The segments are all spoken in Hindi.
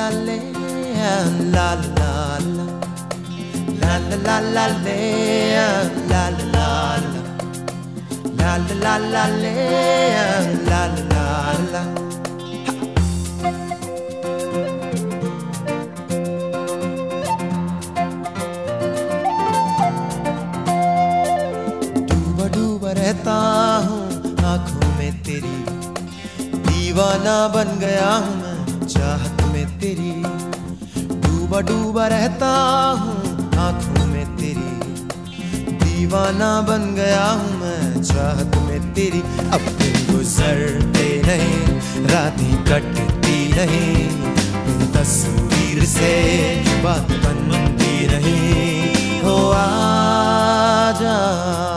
la le la la la la la la le la la la la la la le la la la डूबा डूबा रहता हूँ आँखों में तेरी दीवाना बन गया हूँ मैं चाहत तेरी। डूबा डूबा रहता हूँ आँखों में तेरी। दीवाना बन गया हूँ मैं चाहत में तेरी। अब दिन गुजरते नहीं, रातें कटती नहीं। तस्वीर से बात बनती नहीं। हो आजा कोई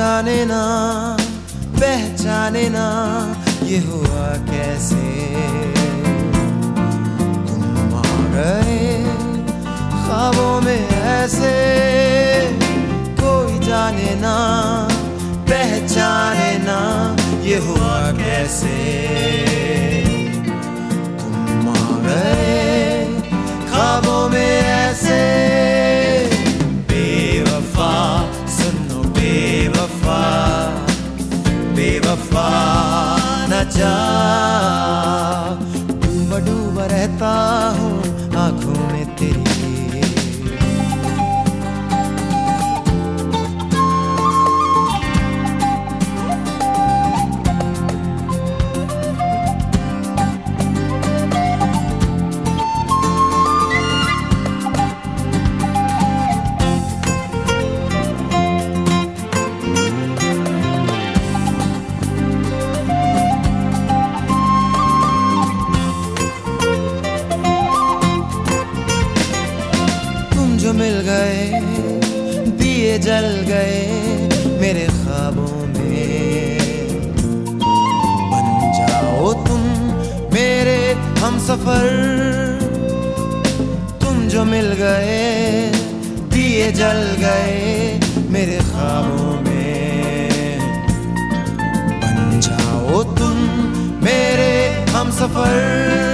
जाने ना पहचाने ना ये हुआ कैसे? तुम आ गए ख्वाबों में ऐसे, कोई जाने ना पहचाने ना ये हुआ कैसे? डूबा रहता हूँ आँखों में तेरी मिल गए, दिए जल गए मेरे ख्वाबों में। बन जाओ तुम मेरे हम सफ़र, तुम जो मिल गए, दिए जल गए मेरे ख्वाबों में। बन जाओ तुम मेरे हम सफ़र।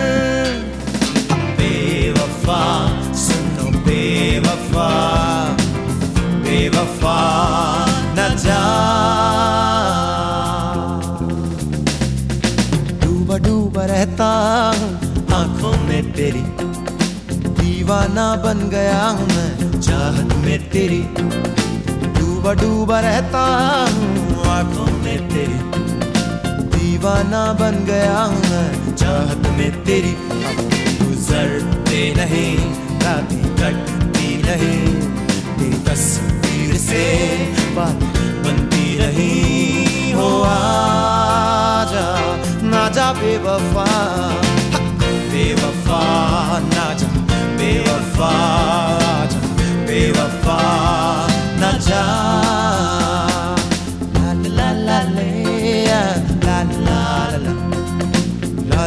दीवाना बन गया हूँ मैं। चाहत में तेरी डूबा डूबा रहता हूँ। आँखों में तेरी दीवाना बन गया हूँ मैं। चाहत में तेरी गुजरते नहीं, रातें कटती नहीं। तेरी तस्वीर से बात बनती नहीं हो आजा, ना जा बेवफा बेवफा, ना जा।